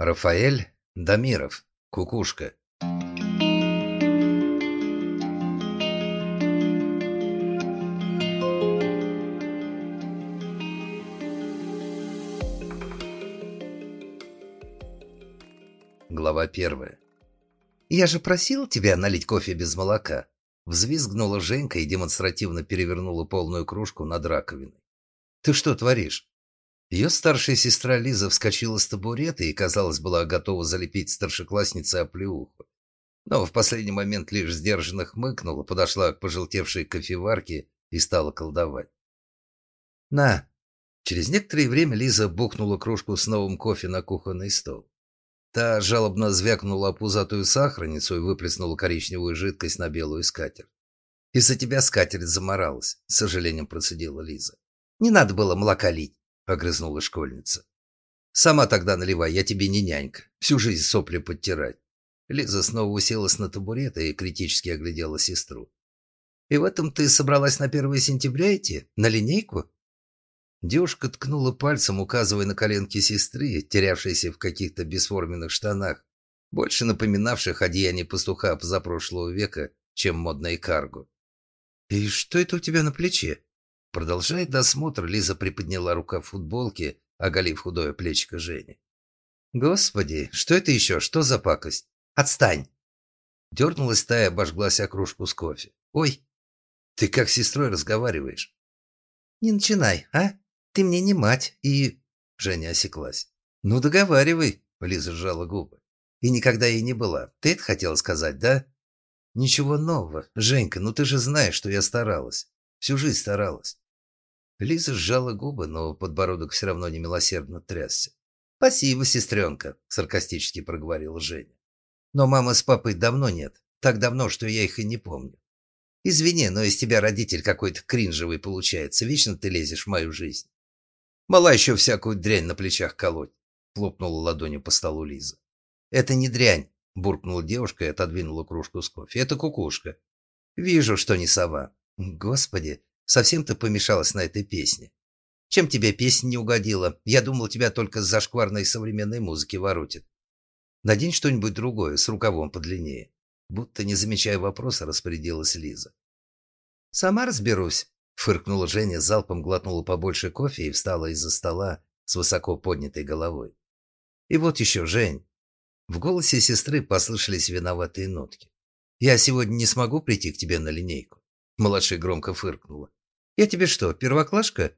Рафаэль Дамиров. Кукушка. Глава первая. «Я же просил тебя налить кофе без молока!» Взвизгнула Женька и демонстративно перевернула полную кружку над раковиной. «Ты что творишь?» Ее старшая сестра Лиза вскочила с табурета и, казалось, была готова залепить старшекласснице оплеуху. Но в последний момент лишь сдержанно хмыкнула, подошла к пожелтевшей кофеварке и стала колдовать. «На!» Через некоторое время Лиза бухнула кружку с новым кофе на кухонный стол. Та жалобно звякнула пузатую сахарницу и выплеснула коричневую жидкость на белую скатерть. «Из-за тебя скатерть заморалась», — с сожалением процедила Лиза. «Не надо было молока лить» огрызнулась школьница. «Сама тогда наливай, я тебе не нянька. Всю жизнь сопли подтирать». Лиза снова уселась на табурет и критически оглядела сестру. «И в этом ты собралась на 1 сентября идти? На линейку?» Девушка ткнула пальцем, указывая на коленки сестры, терявшейся в каких-то бесформенных штанах, больше напоминавших одеяние пастуха позапрошлого века, чем модное карго. «И что это у тебя на плече?» Продолжая досмотр, Лиза приподняла рука в футболке, оголив худое плечико Жени. «Господи, что это еще? Что за пакость? Отстань!» Дернулась тая, обожглась о с кофе. «Ой, ты как с сестрой разговариваешь?» «Не начинай, а? Ты мне не мать, и...» Женя осеклась. «Ну, договаривай», — Лиза сжала губы. «И никогда ей не была. Ты это хотела сказать, да?» «Ничего нового. Женька, ну ты же знаешь, что я старалась. Всю жизнь старалась. Лиза сжала губы, но подбородок все равно немилосердно трясся. «Спасибо, сестренка», — саркастически проговорила Женя. «Но мамы с папой давно нет. Так давно, что я их и не помню. Извини, но из тебя родитель какой-то кринжевый получается. Вечно ты лезешь в мою жизнь. Мала еще всякую дрянь на плечах колоть», — хлопнула ладонью по столу Лиза. «Это не дрянь», — буркнула девушка и отодвинула кружку с кофе. «Это кукушка. Вижу, что не сова. Господи, совсем ты помешалась на этой песне. Чем тебе песня не угодила? Я думал, тебя только с зашкварной современной музыки воротит. Надень что-нибудь другое, с рукавом подлиннее. Будто не замечая вопроса, распорядилась Лиза. «Сама разберусь», — фыркнула Женя, залпом глотнула побольше кофе и встала из-за стола с высоко поднятой головой. «И вот еще, Жень». В голосе сестры послышались виноватые нотки. «Я сегодня не смогу прийти к тебе на линейку. Младшая громко фыркнула. «Я тебе что, первоклашка?»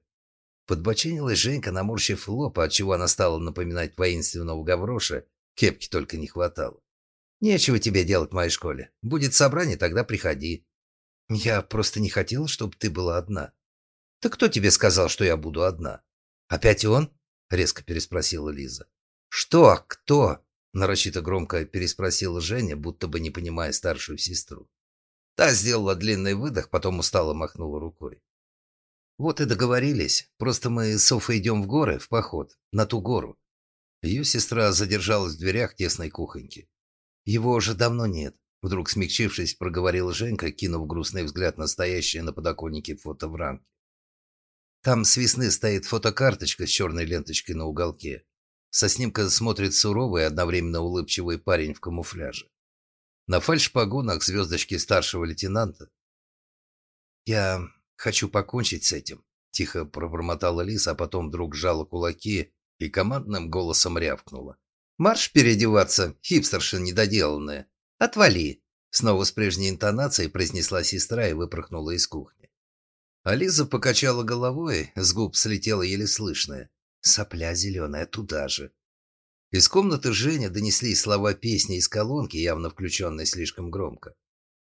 Подбочинилась Женька, наморщив лоб, отчего она стала напоминать воинственного гавроша. Кепки только не хватало. «Нечего тебе делать в моей школе. Будет собрание, тогда приходи». «Я просто не хотела, чтобы ты была одна». «Так кто тебе сказал, что я буду одна?» «Опять он?» — резко переспросила Лиза. «Что? Кто?» — нарочито громко переспросила Женя, будто бы не понимая старшую сестру. Та сделала длинный выдох, потом устало махнула рукой. Вот и договорились. Просто мы с Софой идем в горы, в поход, на ту гору. Ее сестра задержалась в дверях тесной кухоньки. Его уже давно нет. Вдруг смягчившись, проговорила Женька, кинув грустный взгляд на стоящее на подоконнике фото в рамке. Там с весны стоит фотокарточка с черной ленточкой на уголке. Со снимка смотрит суровый, одновременно улыбчивый парень в камуфляже. На фальш-погонах звездочки старшего лейтенанта. «Я хочу покончить с этим», — тихо пробормотала Лиса, а потом вдруг сжала кулаки и командным голосом рявкнула. «Марш переодеваться, хипстерша недоделанная! Отвали!» Снова с прежней интонацией произнесла сестра и выпорхнула из кухни. А Лиза покачала головой, с губ слетела еле слышное. «Сопля зеленая туда же!» Из комнаты Женя донеслись слова песни из колонки, явно включенной слишком громко.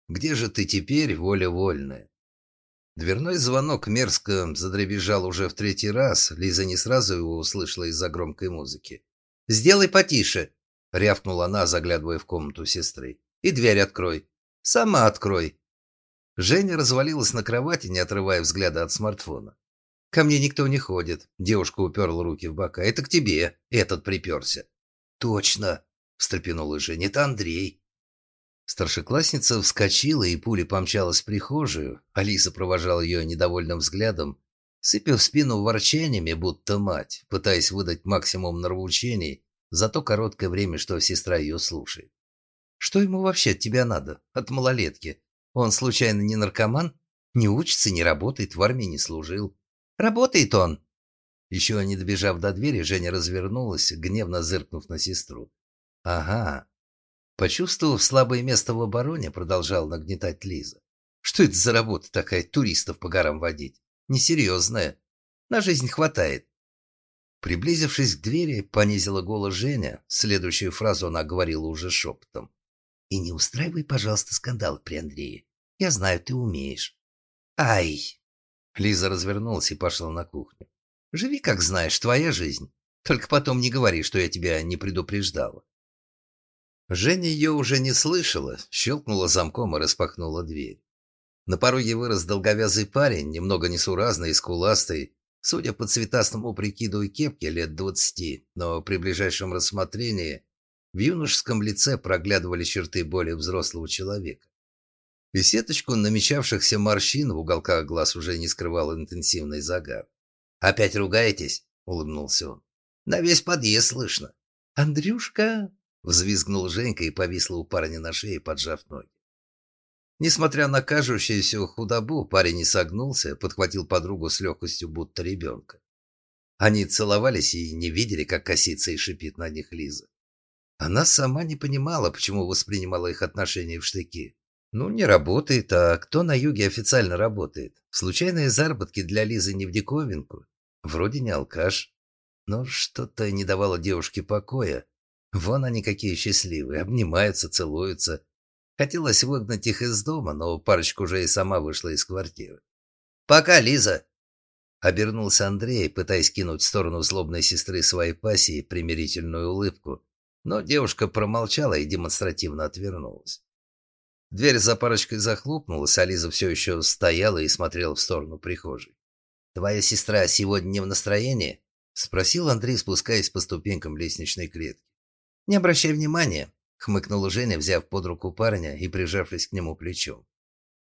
«Где же ты теперь, воля вольная?» Дверной звонок мерзко задребезжал уже в третий раз. Лиза не сразу его услышала из-за громкой музыки. «Сделай потише!» — рявкнула она, заглядывая в комнату сестры. «И дверь открой. Сама открой!» Женя развалилась на кровати, не отрывая взгляда от смартфона. Ко мне никто не ходит. Девушка уперла руки в бока. Это к тебе. Этот приперся. Точно, встрепенулась Женя. Это Андрей. Старшеклассница вскочила и пулей помчалась в прихожую. Алиса провожала ее недовольным взглядом, сыпя в спину ворчаниями, будто мать, пытаясь выдать максимум нравоучений за то короткое время, что сестра ее слушает. Что ему вообще от тебя надо? От малолетки. Он случайно не наркоман? Не учится, не работает, в армии не служил. Работает он. Еще не добежав до двери, Женя развернулась, гневно зыркнув на сестру. Ага. Почувствовав слабое место в обороне, продолжал нагнетать Лиза. Что это за работа такая, туристов по горам водить? Несерьезная. На жизнь хватает. Приблизившись к двери, понизила голос Женя. Следующую фразу она говорила уже шепотом. «И не устраивай, пожалуйста, скандал при Андрее. Я знаю, ты умеешь». «Ай!» Лиза развернулась и пошла на кухню. «Живи, как знаешь, твоя жизнь. Только потом не говори, что я тебя не предупреждала». Женя ее уже не слышала, щелкнула замком и распахнула дверь. На пороге вырос долговязый парень, немного несуразный и скуластый, судя по цветастому прикиду и кепке лет двадцати, но при ближайшем рассмотрении в юношеском лице проглядывали черты более взрослого человека. И сеточку намечавшихся морщин в уголках глаз уже не скрывал интенсивный загар. «Опять ругаетесь?» — улыбнулся он. «На весь подъезд слышно». «Андрюшка!» — взвизгнул Женька и повисла у парня на шее, поджав ноги. Несмотря на кажущуюся худобу, парень не согнулся, подхватил подругу с легкостью, будто ребенка. Они целовались и не видели, как косится и шипит на них Лиза. Она сама не понимала, почему воспринимала их отношения в штыки. Ну, не работает, а кто на юге официально работает? Случайные заработки для Лизы не в диковинку. Вроде не алкаш. Но что-то не давало девушке покоя. Вон они какие счастливые, обнимаются, целуются. Хотелось выгнать их из дома, но парочка уже и сама вышла из квартиры. «Пока, Лиза!» Обернулся Андрей, пытаясь кинуть в сторону злобной сестры своей пассии примирительную улыбку, но девушка промолчала и демонстративно отвернулась. Дверь за парочкой захлопнулась, а Лиза все еще стояла и смотрела в сторону прихожей. «Твоя сестра сегодня не в настроении?» — спросил Андрей, спускаясь по ступенькам лестничной клетки. «Не обращай внимания», — хмыкнула Женя, взяв под руку парня и прижавшись к нему плечом.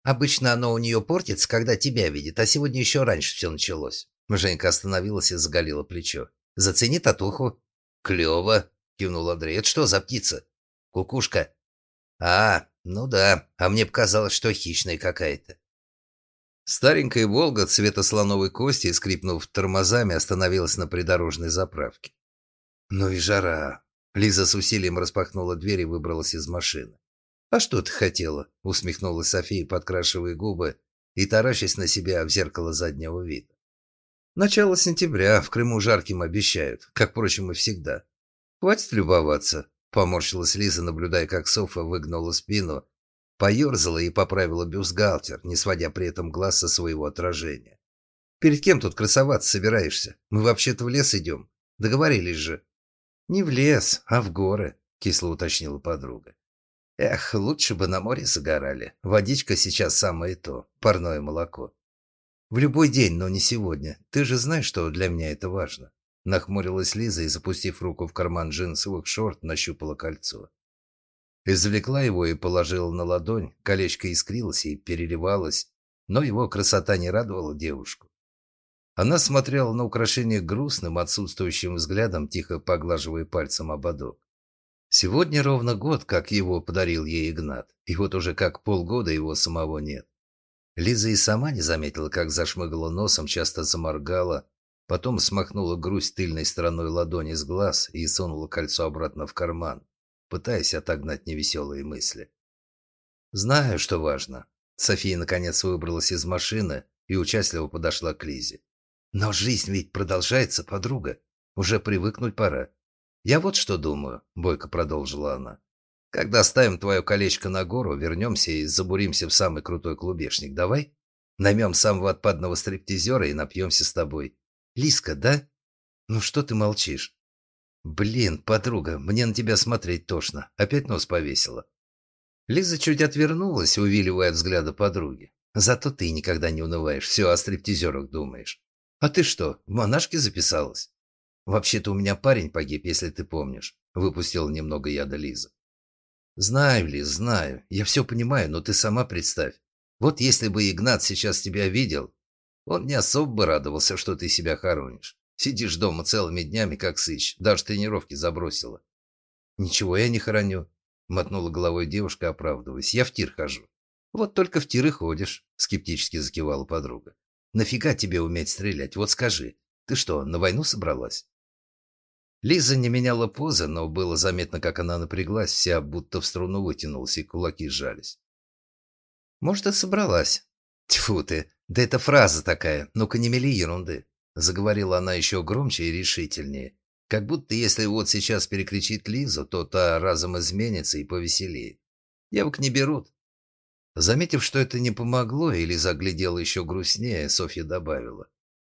«Обычно оно у нее портится, когда тебя видит, а сегодня еще раньше все началось». Женька остановилась и заголила плечо. «Зацени татуху». «Клево», — кивнул Андрей. «Это что за птица?» «Кукушка». «А, ну да, а мне показалось, что хищная какая-то. Старенькая «Волга» цвета слоновой кости, скрипнув тормозами, остановилась на придорожной заправке. Ну и жара. Лиза с усилием распахнула дверь и выбралась из машины. «А что ты хотела?» — усмехнулась София, подкрашивая губы и таращась на себя в зеркало заднего вида. «Начало сентября, в Крыму жарким обещают, как, впрочем, и всегда. Хватит любоваться. Поморщилась Лиза, наблюдая, как Софа выгнула спину, поерзала и поправила бюстгальтер, не сводя при этом глаз со своего отражения. «Перед кем тут красоваться собираешься? Мы вообще-то в лес идем. Договорились же». «Не в лес, а в горы», — кисло уточнила подруга. «Эх, лучше бы на море загорали. Водичка сейчас самое то, парное молоко». «В любой день, но не сегодня. Ты же знаешь, что для меня это важно». Нахмурилась Лиза и, запустив руку в карман джинсовых шорт, нащупала кольцо. Извлекла его и положила на ладонь, колечко искрилось и переливалось, но его красота не радовала девушку. Она смотрела на украшение грустным, отсутствующим взглядом, тихо поглаживая пальцем ободок. Сегодня ровно год, как его подарил ей Игнат, и вот уже как полгода его самого нет. Лиза и сама не заметила, как зашмыгала носом, часто заморгала, Потом смахнула грусть тыльной стороной ладони с глаз и сунула кольцо обратно в карман, пытаясь отогнать невеселые мысли. «Знаю, что важно». София наконец выбралась из машины и участливо подошла к Лизе. «Но жизнь ведь продолжается, подруга. Уже привыкнуть пора. Я вот что думаю», — бойко продолжила она. «Когда ставим твое колечко на гору, вернемся и забуримся в самый крутой клубешник. Давай? Наймем самого отпадного стриптизера и напьемся с тобой. Лиска, да? Ну что ты молчишь? Блин, подруга, мне на тебя смотреть тошно. Опять нос повесила. Лиза чуть отвернулась, увиливая взгляда подруги. Зато ты никогда не унываешь, все о стриптизерах думаешь. А ты что, в монашке записалась? Вообще-то у меня парень погиб, если ты помнишь. Выпустила немного яда Лиза. Знаю, Лиз, знаю. Я все понимаю, но ты сама представь. Вот если бы Игнат сейчас тебя видел, он не особо бы радовался, что ты себя хоронишь. Сидишь дома целыми днями, как сыч. Даже тренировки забросила». «Ничего я не храню», — мотнула головой девушка, оправдываясь. «Я в тир хожу». «Вот только в тиры ходишь», — скептически закивала подруга. «Нафига тебе уметь стрелять? Вот скажи, ты что, на войну собралась?» Лиза не меняла позы, но было заметно, как она напряглась, вся будто в струну вытянулась, и кулаки сжались. «Может, и собралась?» «Тьфу ты! Да это фраза такая! Ну-ка не мели ерунды!» Заговорила она еще громче и решительнее. Как будто если вот сейчас перекричит Лизу, то та разом изменится и повеселеет. Девок не берут. Заметив, что это не помогло, и Лиза глядела еще грустнее, Софья добавила.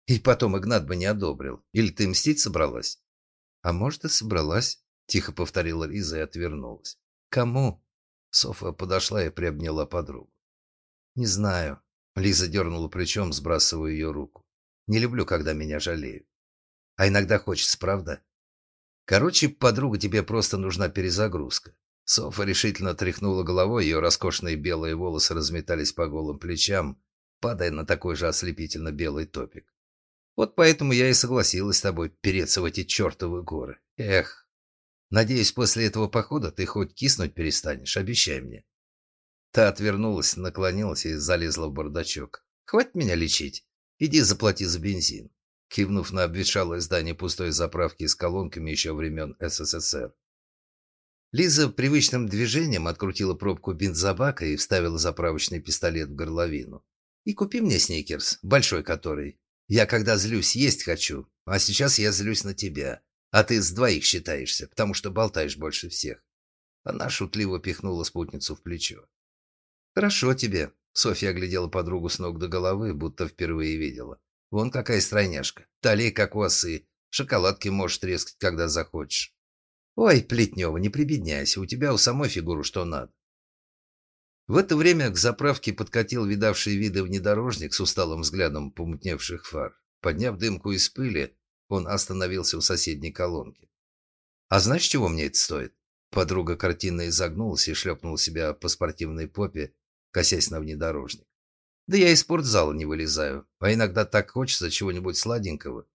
И потом Игнат бы не одобрил. Или ты мстить собралась? А может, и собралась, тихо повторила Лиза и отвернулась. Кому? Софья подошла и приобняла подругу. Не знаю. Лиза дернула плечом, сбрасывая ее руку. Не люблю, когда меня жалеют. А иногда хочется, правда? Короче, подруга, тебе просто нужна перезагрузка. Софа решительно тряхнула головой, ее роскошные белые волосы разметались по голым плечам, падая на такой же ослепительно белый топик. Вот поэтому я и согласилась с тобой переться в эти чертовы горы. Эх, надеюсь, после этого похода ты хоть киснуть перестанешь, обещай мне. Та отвернулась, наклонилась и залезла в бардачок. Хватит меня лечить. Иди заплати за бензин. Кивнув на обветшалое здание пустой заправки с колонками еще времен СССР. Лиза привычным движением открутила пробку бензобака и вставила заправочный пистолет в горловину. «И купи мне сникерс, большой который. Я когда злюсь, есть хочу, а сейчас я злюсь на тебя. А ты с двоих считаешься, потому что болтаешь больше всех». Она шутливо пихнула спутницу в плечо. «Хорошо тебе», — Софья оглядела подругу с ног до головы, будто впервые видела. «Вон какая стройняшка, талия как у осы, шоколадки можешь трескать, когда захочешь». «Ой, Плетнева, не прибедняйся, у тебя у самой фигуру что надо». В это время к заправке подкатил видавший виды внедорожник с усталым взглядом помутневших фар. Подняв дымку из пыли, он остановился у соседней колонки. «А знаешь, чего мне это стоит?» Подруга картинно изогнулась и шлепнула себя по спортивной попе, косясь на внедорожник. «Да я из спортзала не вылезаю, а иногда так хочется чего-нибудь сладенького.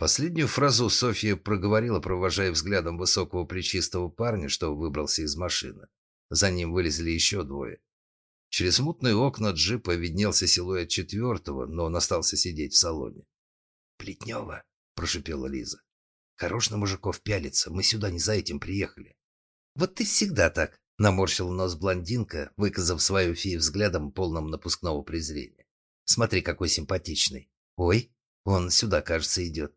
Последнюю фразу Софья проговорила, провожая взглядом высокого плечистого парня, что выбрался из машины. За ним вылезли еще двое. Через мутные окна джипа виднелся силуэт четвертого, но он остался сидеть в салоне. «Плетнева», — прошипела Лиза. «Хорош на мужиков пялиться, мы сюда не за этим приехали». «Вот ты всегда так», — наморщил нос блондинка, выказав свою фи взглядом, полным напускного презрения. «Смотри, какой симпатичный. Ой, он сюда, кажется, идет».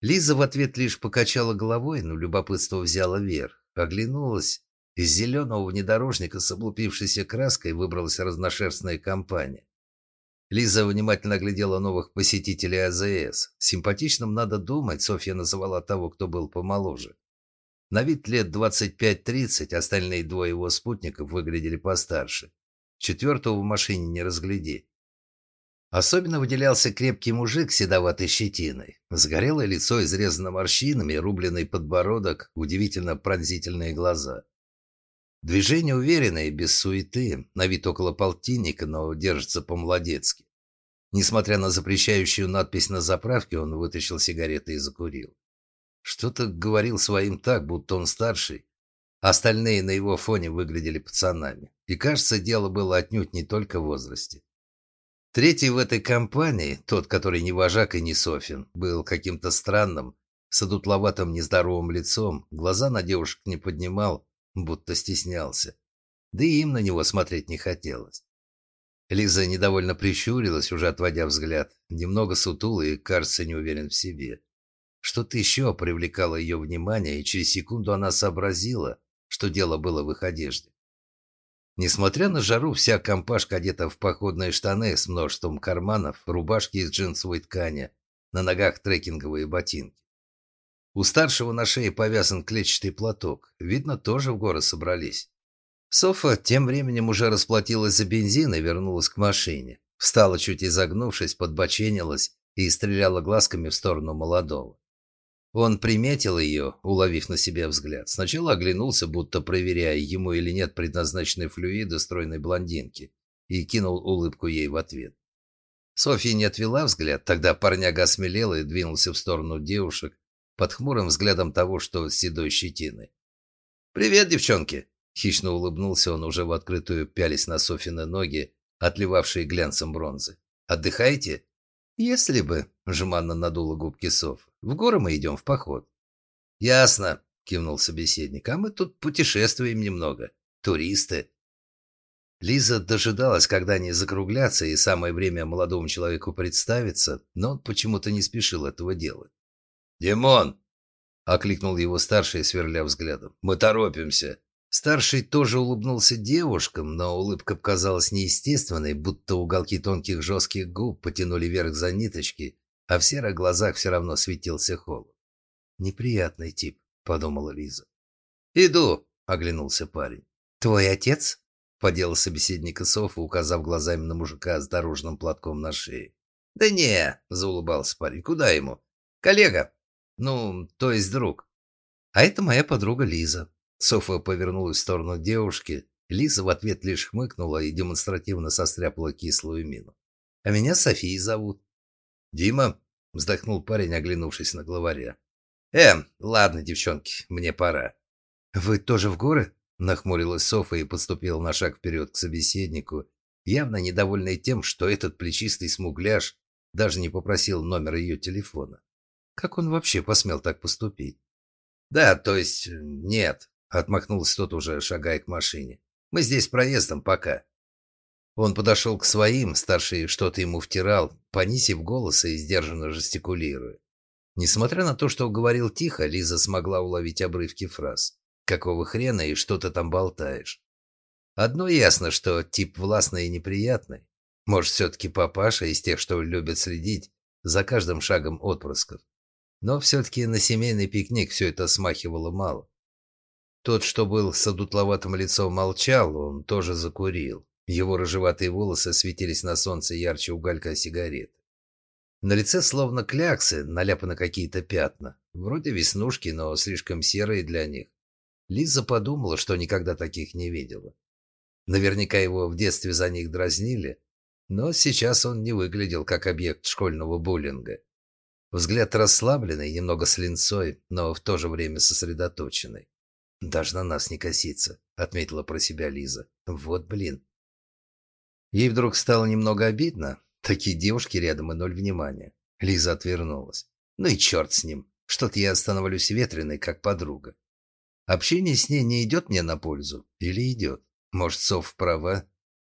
Лиза в ответ лишь покачала головой, но любопытство взяло верх. Оглянулась. Из зеленого внедорожника с облупившейся краской выбралась разношерстная компания. Лиза внимательно оглядела новых посетителей АЗС. Симпатичным надо думать, Софья называла того, кто был помоложе. На вид лет 25-30, остальные двое его спутников выглядели постарше. Четвертого в машине не разгляди. Особенно выделялся крепкий мужик седоватой щетиной. Сгорелое лицо изрезано морщинами, рубленный подбородок, удивительно пронзительные глаза. Движение уверенное, без суеты, на вид около полтинника, но держится по-молодецки. Несмотря на запрещающую надпись на заправке, он вытащил сигареты и закурил. Что-то говорил своим так, будто он старший. Остальные на его фоне выглядели пацанами. И, кажется, дело было отнюдь не только в возрасте. Третий в этой компании, тот, который не вожак и не Софин, был каким-то странным, с одутловатым нездоровым лицом, глаза на девушек не поднимал, будто стеснялся. Да и им на него смотреть не хотелось. Лиза недовольно прищурилась, уже отводя взгляд, немного сутулый и, кажется, не уверен в себе. Что-то еще привлекало ее внимание, и через секунду она сообразила, что дело было в их одежде. Несмотря на жару, вся компашка одета в походные штаны с множеством карманов, рубашки из джинсовой ткани, на ногах трекинговые ботинки. У старшего на шее повязан клетчатый платок. Видно, тоже в горы собрались. Софа тем временем уже расплатилась за бензин и вернулась к машине. Встала, чуть изогнувшись, подбоченилась и стреляла глазками в сторону молодого. Он приметил ее, уловив на себе взгляд. Сначала оглянулся, будто проверяя, ему или нет предназначенной флюида стройной блондинки, и кинул улыбку ей в ответ. Софья не отвела взгляд, тогда парняга осмелел и двинулся в сторону девушек под хмурым взглядом того, что с седой щетиной. «Привет, девчонки!» Хищно улыбнулся он, уже в открытую пялись на Софины ноги, отливавшие глянцем бронзы. «Отдыхаете?» «Если бы», — жеманно надула губки Соф. «В горы мы идем в поход». «Ясно», — кивнул собеседник. «А мы тут путешествуем немного. Туристы». Лиза дожидалась, когда они закруглятся, и самое время молодому человеку представиться, но он почему-то не спешил этого делать. «Димон!» — окликнул его старший, сверля взглядом. «Мы торопимся!» Старший тоже улыбнулся девушкам, но улыбка показалась неестественной, будто уголки тонких жестких губ потянули вверх за ниточки, а в серых глазах все равно светился холод. «Неприятный тип», — подумала Лиза. «Иду», — оглянулся парень. «Твой отец?» — подел собеседника Софа, указав глазами на мужика с дорожным платком на шее. «Да не», — заулыбался парень, — «куда ему?» «Коллега. Ну, то есть друг. А это моя подруга Лиза». Софа повернулась в сторону девушки. Лиза в ответ лишь хмыкнула и демонстративно состряпала кислую мину. «А меня Софией зовут». «Дима?» — вздохнул парень, оглянувшись на главаря. «Э, ладно, девчонки, мне пора». «Вы тоже в горы?» — нахмурилась Софа и подступила на шаг вперед к собеседнику, явно недовольный тем, что этот плечистый смугляш даже не попросил номер ее телефона. Как он вообще посмел так поступить? «Да, то есть нет», Отмахнулся тот уже, шагая к машине. «Мы здесь проездом пока». Он подошел к своим, старший что-то ему втирал, понизив голос и сдержанно жестикулируя. Несмотря на то, что говорил тихо, Лиза смогла уловить обрывки фраз. «Какого хрена и что ты там болтаешь?» Одно ясно, что тип властный и неприятный. Может, все-таки папаша из тех, что любят следить за каждым шагом отпрысков. Но все-таки на семейный пикник все это смахивало мало. Тот, что был с одутловатым лицом, молчал, он тоже закурил. Его рыжеватые волосы светились на солнце ярче уголька сигарет. На лице словно кляксы, наляпаны какие-то пятна. Вроде веснушки, но слишком серые для них. Лиза подумала, что никогда таких не видела. Наверняка его в детстве за них дразнили, но сейчас он не выглядел как объект школьного буллинга. Взгляд расслабленный, немного с линцой, но в то же время сосредоточенный. «Даже на нас не косится», — отметила про себя Лиза. «Вот блин». Ей вдруг стало немного обидно. Такие девушки рядом и ноль внимания. Лиза отвернулась. «Ну и черт с ним. Что-то я становлюсь ветреной, как подруга. Общение с ней не идет мне на пользу. Или идет? Может, Сов права?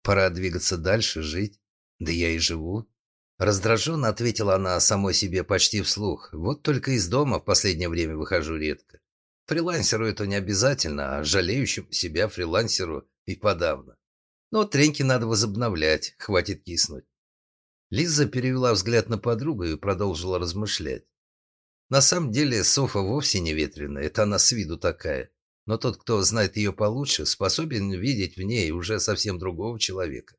Пора двигаться дальше, жить. Да я и живу». Раздраженно ответила она самой себе почти вслух. «Вот только из дома в последнее время выхожу редко. Фрилансеру это не обязательно, а жалеющему себя фрилансеру и подавно. Но треньки надо возобновлять, хватит киснуть. Лиза перевела взгляд на подругу и продолжила размышлять. На самом деле Софа вовсе не ветреная, это она с виду такая. Но тот, кто знает ее получше, способен видеть в ней уже совсем другого человека.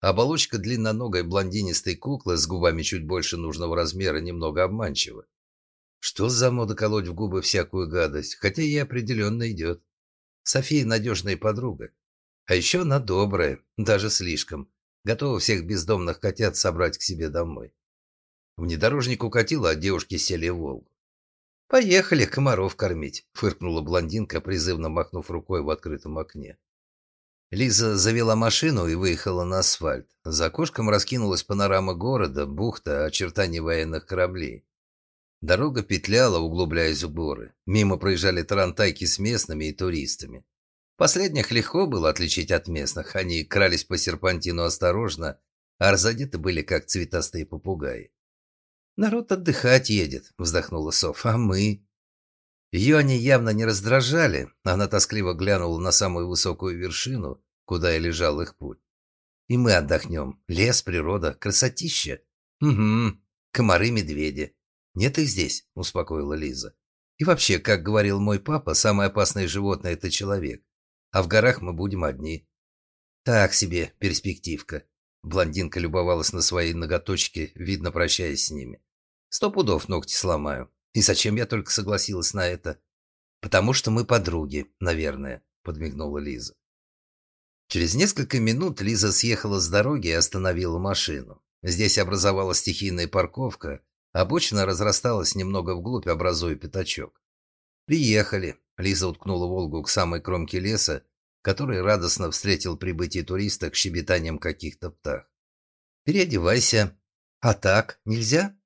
Оболочка длинноногой блондинистой куклы с губами чуть больше нужного размера немного обманчива. Что за мода колоть в губы всякую гадость, хотя ей определенно идет. София надежная подруга. А еще она добрая, даже слишком. Готова всех бездомных котят собрать к себе домой. Внедорожник укатил, а девушки сели в Волгу. «Поехали комаров кормить», — фыркнула блондинка, призывно махнув рукой в открытом окне. Лиза завела машину и выехала на асфальт. За окошком раскинулась панорама города, бухта, очертания военных кораблей. Дорога петляла, углубляясь в горы. Мимо проезжали тарантайки с местными и туристами. Последних легко было отличить от местных. Они крались по серпантину осторожно, а разодеты были, как цветастые попугаи. «Народ отдыхать едет», — вздохнула Соф. «А мы?» Ее они явно не раздражали. Она тоскливо глянула на самую высокую вершину, куда и лежал их путь. «И мы отдохнем. Лес, природа, красотища. Угу. Комары, медведи. «Нет их здесь», — успокоила Лиза. «И вообще, как говорил мой папа, самое опасное животное — это человек. А в горах мы будем одни». «Так себе перспективка». Блондинка любовалась на свои ноготочки, видно, прощаясь с ними. «Сто пудов ногти сломаю. И зачем я только согласилась на это?» «Потому что мы подруги, наверное», — подмигнула Лиза. Через несколько минут Лиза съехала с дороги и остановила машину. Здесь образовалась стихийная парковка, обочина разрасталась немного вглубь, образуя пятачок. «Приехали», — Лиза уткнула «Волгу» к самой кромке леса, который радостно встретил прибытие туриста к щебетаниям каких-то птах. «Переодевайся. А так, нельзя?»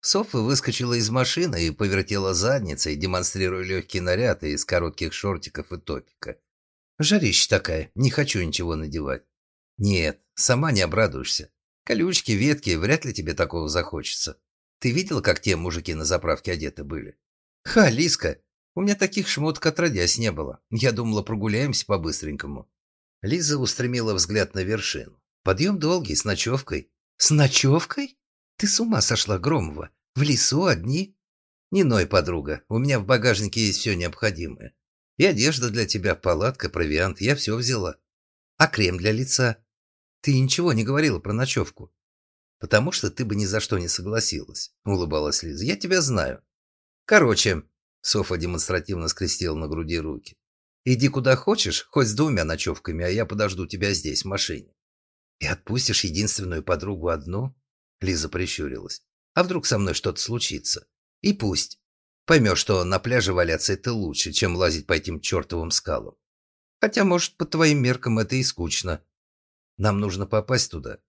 Софа выскочила из машины и повертела задницей, демонстрируя легкий наряд из коротких шортиков и топика. «Жарища такая, не хочу ничего надевать». «Нет, сама не обрадуешься. Колючки, ветки, вряд ли тебе такого захочется. Ты видел, как те мужики на заправке одеты были?» «Ха, Лиска, у меня таких шмоток отродясь не было. Я думала, прогуляемся по-быстренькому». Лиза устремила взгляд на вершину. Подъем долгий, с ночевкой. «С ночевкой? Ты с ума сошла, Громова? В лесу одни?» «Не ной, подруга. У меня в багажнике есть все необходимое. И одежда для тебя, палатка, провиант. Я все взяла. А крем для лица? Ты ничего не говорила про ночевку?» «Потому что ты бы ни за что не согласилась», — улыбалась Лиза. «Я тебя знаю. Короче, Софа демонстративно скрестила на груди руки. «Иди куда хочешь, хоть с двумя ночевками, а я подожду тебя здесь, в машине». «И отпустишь единственную подругу одну?» Лиза прищурилась. «А вдруг со мной что-то случится? И пусть. Поймешь, что на пляже валяться это лучше, чем лазить по этим чертовым скалам. Хотя, может, по твоим меркам это и скучно. Нам нужно попасть туда».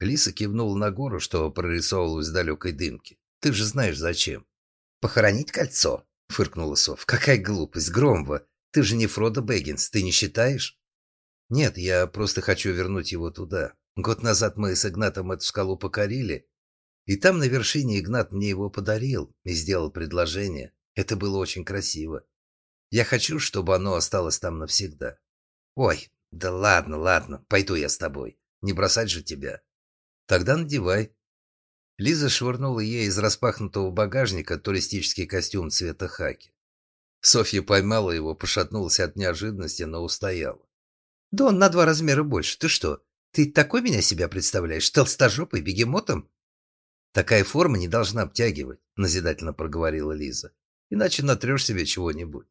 Лиса кивнула на гору, что прорисовывалась в далекой дымке. «Ты же знаешь, зачем». «Похоронить кольцо?» Фыркнула Соф. «Какая глупость, Громова! Ты же не Фродо Бэггинс, ты не считаешь?» «Нет, я просто хочу вернуть его туда. Год назад мы с Игнатом эту скалу покорили, и там на вершине Игнат мне его подарил и сделал предложение. Это было очень красиво. Я хочу, чтобы оно осталось там навсегда. Ой, да ладно, ладно, пойду я с тобой. Не бросать же тебя. Тогда надевай. Лиза швырнула ей из распахнутого багажника туристический костюм цвета хаки. Софья поймала его, пошатнулась от неожиданности, но устояла. «Да он на два размера больше. Ты что, ты такой меня себя представляешь? Толстожопый, бегемотом?» «Такая форма не должна обтягивать», — назидательно проговорила Лиза. «Иначе натрешь себе чего-нибудь».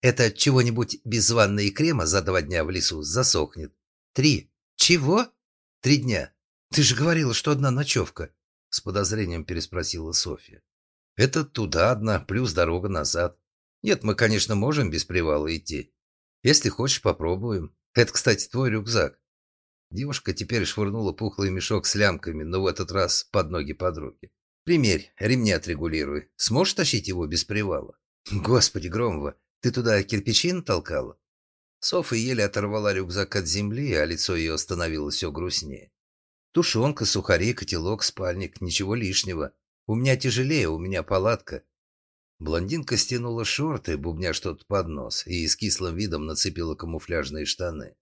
«Это чего-нибудь без ванны и крема за два дня в лесу засохнет. Три. Чего? Три дня. Ты же говорила, что одна ночевка. С подозрением переспросила Софья. Это туда одна, плюс дорога назад. Нет, мы, конечно, можем без привала идти. Если хочешь, попробуем. Это, кстати, твой рюкзак. Девушка теперь швырнула пухлый мешок с лямками, но в этот раз под ноги подруги. Примерь, ремни отрегулируй. Сможешь тащить его без привала? Господи, Громова, ты туда кирпичи натолкала? Софа еле оторвала рюкзак от земли, а лицо ее становилось все грустнее. Тушенка, сухари, котелок, спальник, ничего лишнего. У меня тяжелее, у меня палатка. Блондинка стянула шорты, бубня что-то под нос, и с кислым видом нацепила камуфляжные штаны.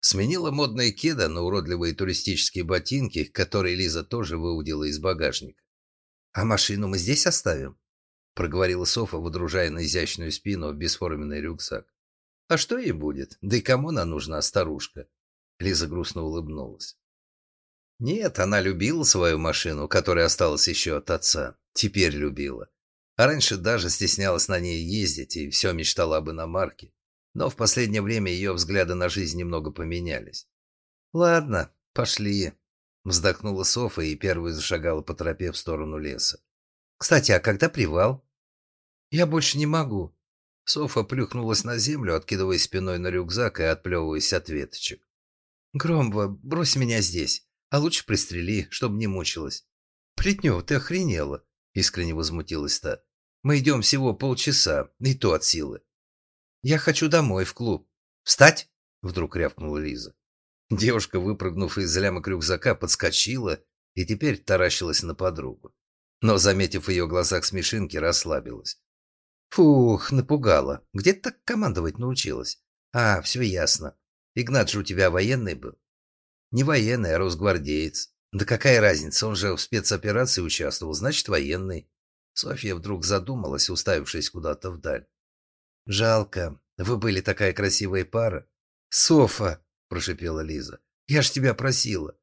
Сменила модные кеда на уродливые туристические ботинки, которые Лиза тоже выудила из багажника. «А машину мы здесь оставим?» — проговорила Софа, выдружая на изящную спину бесформенный рюкзак. «А что ей будет? Да и кому она нужна, старушка?» Лиза грустно улыбнулась. Нет, она любила свою машину, которая осталась еще от отца. Теперь любила. А раньше даже стеснялась на ней ездить и все мечтала об иномарке. Но в последнее время ее взгляды на жизнь немного поменялись. «Ладно, пошли», — вздохнула Софа и первой зашагала по тропе в сторону леса. «Кстати, а когда привал?» «Я больше не могу». Софа плюхнулась на землю, откидывая спиной на рюкзак и отплевываясь от веточек. «Громова, брось меня здесь. А лучше пристрели, чтобы не мучилась. Плетнева, ты охренела, искренне возмутилась та. Мы идем всего полчаса, и то от силы. Я хочу домой, в клуб. Встать? Вдруг рявкнула Лиза. Девушка, выпрыгнув из лямок рюкзака, подскочила и теперь таращилась на подругу. Но, заметив в ее глазах смешинки, расслабилась. «Фух, напугала. Где ты так командовать научилась? А, все ясно. Игнат же у тебя военный был. Не военный, а росгвардеец. Да какая разница, он же в спецоперации участвовал, значит, военный. Софья вдруг задумалась, уставившись куда-то вдаль. «Жалко. Вы были такая красивая пара». «Софа!» – прошипела Лиза. «Я ж тебя просила».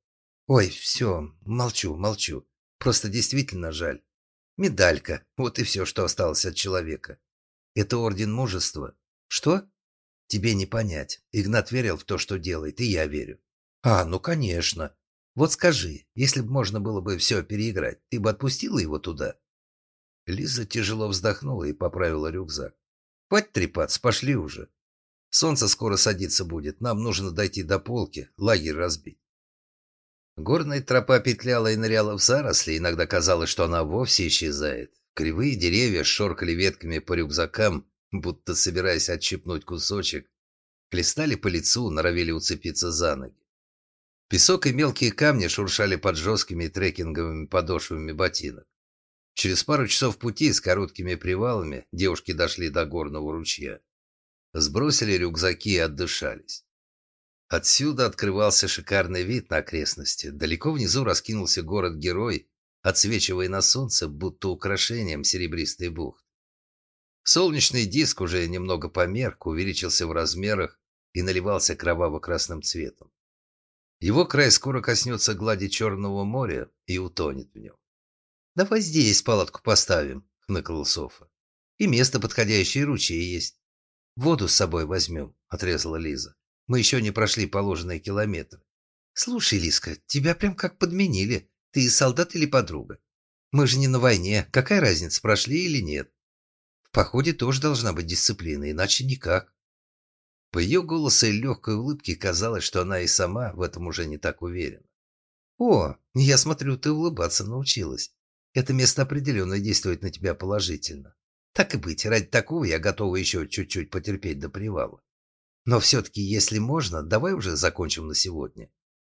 «Ой, все, молчу, молчу. Просто действительно жаль. Медалька. Вот и все, что осталось от человека. Это орден мужества. Что? Тебе не понять. Игнат верил в то, что делает, и я верю. «А, ну конечно. Вот скажи, если бы можно было бы все переиграть, ты бы отпустила его туда?» Лиза тяжело вздохнула и поправила рюкзак. «Хватит трепаться, пошли уже. Солнце скоро садиться будет, нам нужно дойти до полки, лагерь разбить». Горная тропа петляла и ныряла в заросли, иногда казалось, что она вовсе исчезает. Кривые деревья шоркали ветками по рюкзакам, будто собираясь отщипнуть кусочек. Хлестали по лицу, норовили уцепиться за ноги. Песок и мелкие камни шуршали под жесткими трекинговыми подошвами ботинок. Через пару часов пути с короткими привалами девушки дошли до горного ручья. Сбросили рюкзаки и отдышались. Отсюда открывался шикарный вид на окрестности. Далеко внизу раскинулся город-герой, отсвечивая на солнце, будто украшением серебристой бухты. Солнечный диск уже немного померк, увеличился в размерах и наливался кроваво-красным цветом. Его край скоро коснется глади Черного моря и утонет в нем. «Давай здесь палатку поставим», — хныкала Софа. «И место подходящее, ручей есть. Воду с собой возьмем», — отрезала Лиза. «Мы еще не прошли положенные километры». «Слушай, Лиска, тебя прям как подменили. Ты солдат или подруга? Мы же не на войне. Какая разница, прошли или нет? В походе тоже должна быть дисциплина, иначе никак. По ее голосу и легкой улыбке казалось, что она и сама в этом уже не так уверена. «О, я смотрю, ты улыбаться научилась. Это место определенно действует на тебя положительно. Так и быть, ради такого я готова еще чуть-чуть потерпеть до привала. Но все-таки, если можно, давай уже закончим на сегодня.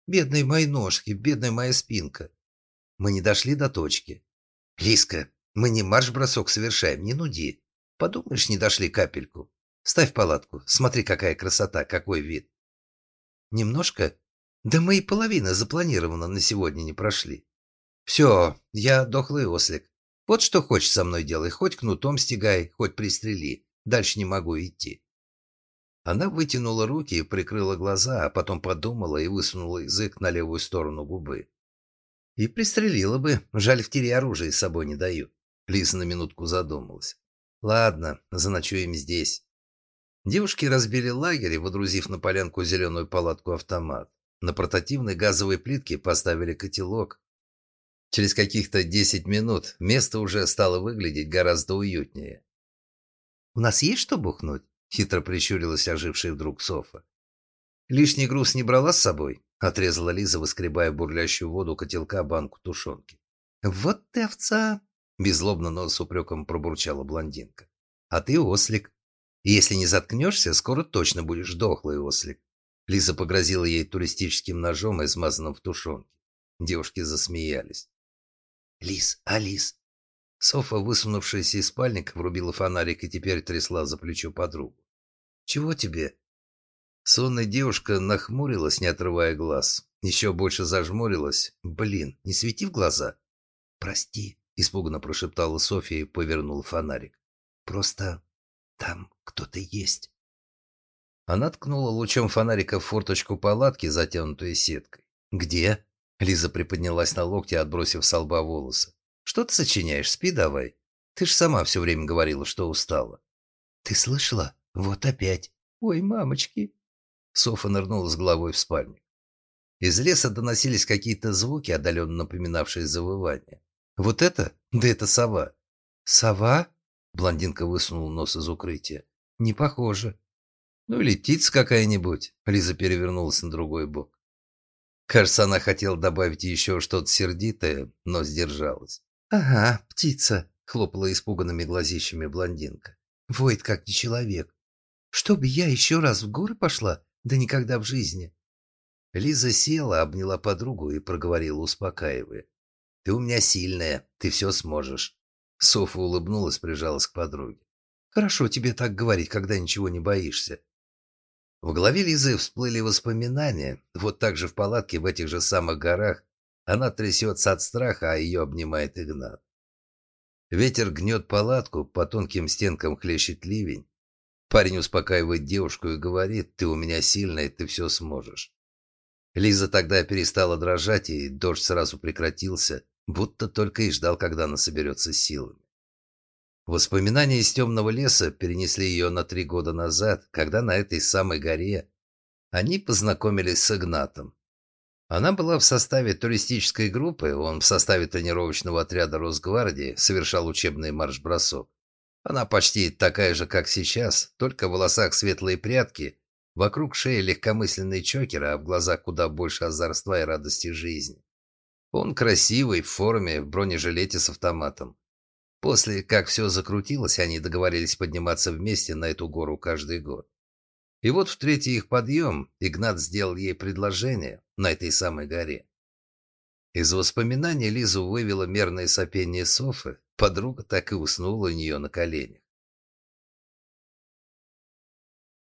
Бедные мои ножки, бедная моя спинка. Мы не дошли до точки. Лиска, мы не марш-бросок совершаем, не нуди. Подумаешь, не дошли капельку. Ставь палатку, смотри, какая красота, какой вид. Немножко? Да мы и половина запланировано на сегодня не прошли. Все, я дохлый ослик. Вот что хочешь со мной делай, хоть кнутом стегай, хоть пристрели. Дальше не могу идти. Она вытянула руки и прикрыла глаза, а потом подумала и высунула язык на левую сторону губы. И пристрелила бы. Жаль, в тире оружие с собой не дают. Лиза на минутку задумалась. Ладно, заночуем здесь. Девушки разбили лагерь, водрузив на полянку зеленую палатку-автомат. На портативной газовой плитке поставили котелок. Через каких-то десять минут место уже стало выглядеть гораздо уютнее. «У нас есть что бухнуть?» — хитро прищурилась ожившая вдруг Софа. «Лишний груз не брала с собой?» Отрезала Лиза, выскребая бурлящую воду котелка банку тушенки. «Вот ты овца!» Беззлобно, но с упреком пробурчала блондинка. «А ты ослик. Если не заткнешься, скоро точно будешь дохлый ослик». Лиза погрозила ей туристическим ножом, измазанным в тушенке. Девушки засмеялись. «Лиз, а Лиз?» Софа, высунувшаяся из спальника, врубила фонарик и теперь трясла за плечо подругу. «Чего тебе?» Сонная девушка нахмурилась, не отрывая глаз. Еще больше зажмурилась. «Блин, не свети в глаза!» «Прости», — испуганно прошептала Софья и повернула фонарик. «Просто там кто-то есть». Она ткнула лучом фонарика в форточку палатки, затянутую сеткой. «Где?» Лиза приподнялась на локте, отбросив с лба волосы. «Что ты сочиняешь? Спи давай. Ты ж сама все время говорила, что устала». «Ты слышала? Вот опять. Ой, мамочки!» Софа нырнула с головой в спальник. Из леса доносились какие-то звуки, отдаленно напоминавшие завывание. «Вот это? Да это сова!» «Сова?» Блондинка высунула нос из укрытия. «Не похоже». «Ну или птица какая-нибудь», — Лиза перевернулась на другой бок. Кажется, она хотела добавить еще что-то сердитое, но сдержалась. «Ага, птица», — хлопала испуганными глазищами блондинка. «Воет, как не человек. Чтоб я еще раз в горы пошла, да никогда в жизни. Лиза села, обняла подругу и проговорила, успокаивая. «Ты у меня сильная, ты все сможешь». Софа улыбнулась, прижалась к подруге. «Хорошо тебе так говорить, когда ничего не боишься». В голове Лизы всплыли воспоминания. Вот так же в палатке в этих же самых горах она трясется от страха, а ее обнимает Игнат. Ветер гнет палатку, по тонким стенкам хлещет ливень. Парень успокаивает девушку и говорит, ты у меня сильная, ты все сможешь. Лиза тогда перестала дрожать, и дождь сразу прекратился, будто только и ждал, когда она соберется силами. Воспоминания из темного леса перенесли ее на три года назад, когда на этой самой горе они познакомились с Игнатом. Она была в составе туристической группы, он в составе тренировочного отряда Росгвардии совершал учебный марш-бросок. Она почти такая же, как сейчас, только в волосах светлые прядки, вокруг шеи легкомысленные чокеры, а в глазах куда больше озорства и радости жизни. Он красивый, в форме, в бронежилете с автоматом. После, как все закрутилось, они договорились подниматься вместе на эту гору каждый год. И вот в третий их подъем Игнат сделал ей предложение на этой самой горе. Из воспоминаний Лизу вывело мерное сопение Софы, подруга так и уснула у нее на коленях.